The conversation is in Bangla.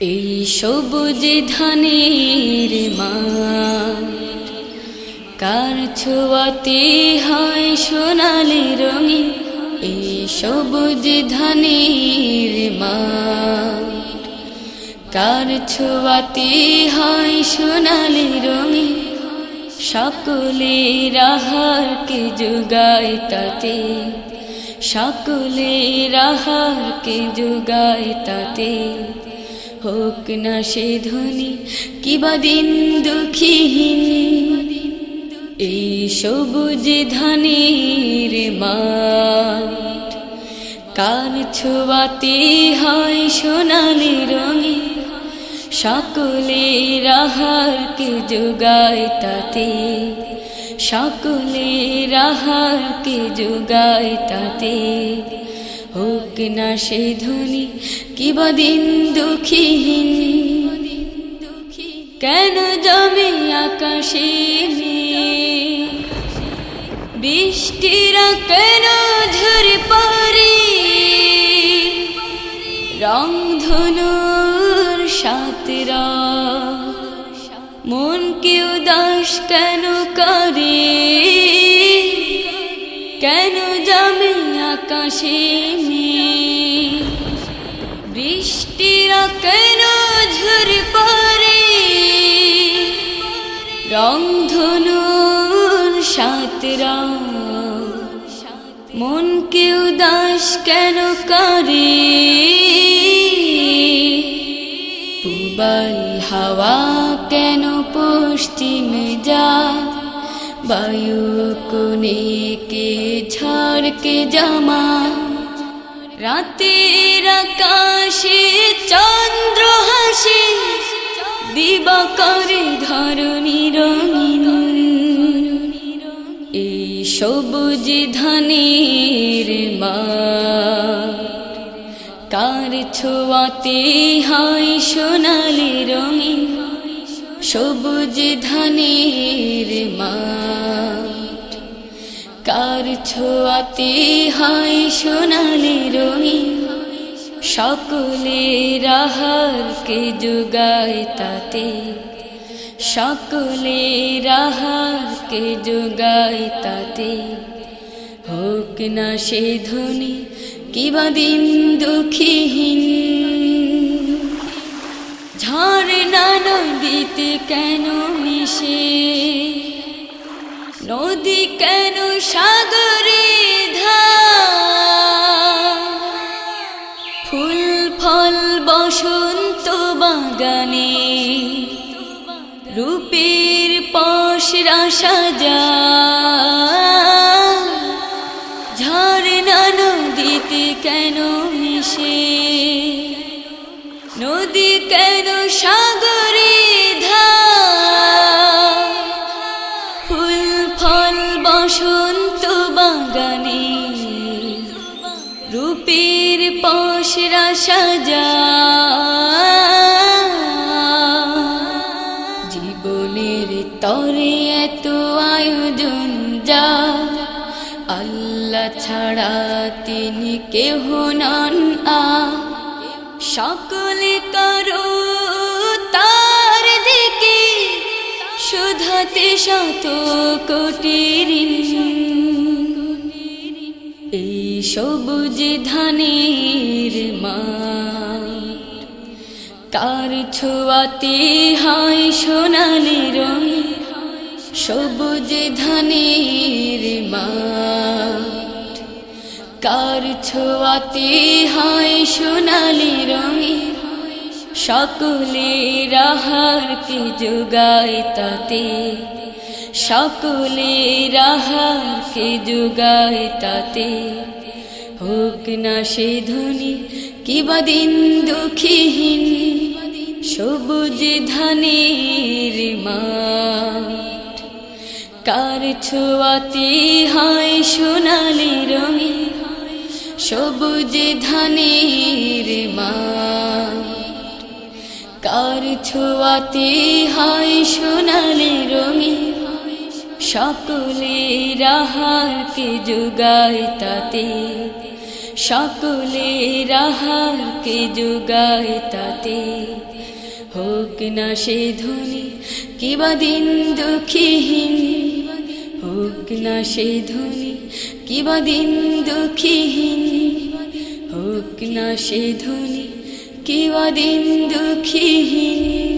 এই সবুজ ধানের কার ছোয়াতে হয় সোনালি রঙিন এই সবুজ ধানের কার ছোয়াতে হয় সোনালি রঙিন সকলে রাহারকে যোগায় তাতে সকলে রাহারকে যোগায় তাতে। হোক না সে ধ্বনি কিবা দিন দুঃখীহীন। এই সবুজ ধানের মাঠ কার ছোয়াতে হয় সোনালি রঙে সকলে রাহারকে যোগায় তাতে সকলে রাহারকে যোগায় তাতে। না সে ধ্বনি? কিবা দিন দুঃখীহীন? কেন জমে আকাশে বৃষ্টিরা কেন ঝরে পারে রং ধনুর সাতরা। মন কেউ দাস কেন করে? আকাশে বৃষ্টিরা কেন ঝরে পারে রং ধনুর সাতরা মন কেউ দাস কেন করে? পুবাল হাওয়া কেন পশ্চিমে যা বায়ু কোনে কে ঝড়কে জামা। রাতের আকাশে চন্দ্র হাসি। দিবা করে ধরণী রঙিন এই সবুজ ধানের মা কার ছোয়াতে হয় সোনালি রঙিন সবুজ ধানের মা কার ছোয়াতে হয় সোনালি রঙিন। সকলে রাহারকে যোগায় তাতে। সকলে রাহারকে যোগায় তাতে। হোক না সে ধ্বনি কিবা দিন দুঃখীহীন। না নদীতে কেন মিশে? নদী কেন সাগরে ফুল ফল বসন্ত বাগানে রূপের পশরা সাজা ঝর্ণা নদীতে কেন মিশে? নদী কেন সাগরে ফুল, ফল, বসন্ত বাগানে রূপের পশরা সাজা। জীবনের তরে এত আয়োজন যা আল্লাহ ছাড়া তিনি কেহ নন আ সকলে করো তার দিকে, শুধাতে শত কোটির এই সবুজ ধানের মা ছোয়াতে হয় সোনালি রঙ। সবুজ ধানের মা কার ছোয়াতে হয় সোনালি রঙে। সকলে রাহারকে যোগায় তাতে। সকলে রাহারকে যোগায় তাতে। হোক না সে ধ্বনি কিবা দিন দুঃখীহীন। সবুজ ধানের মা কার ছোয়াতে হয় সোনালি রঙে। সবুজ ধানের মা কার ছোয়াতে হয় সোনালি রঙে। সকলে রাহারকে যোগায় তাতে। সকলে রাহারকে যোগায় তাতে। হোক না সে ধনী, কিবা দিন দুঃখীহীন। হোক না সে ধনী কিবা দিন দুঃখীহীন? হোক না সে ধনী কিবা দিন দুঃখীহীন?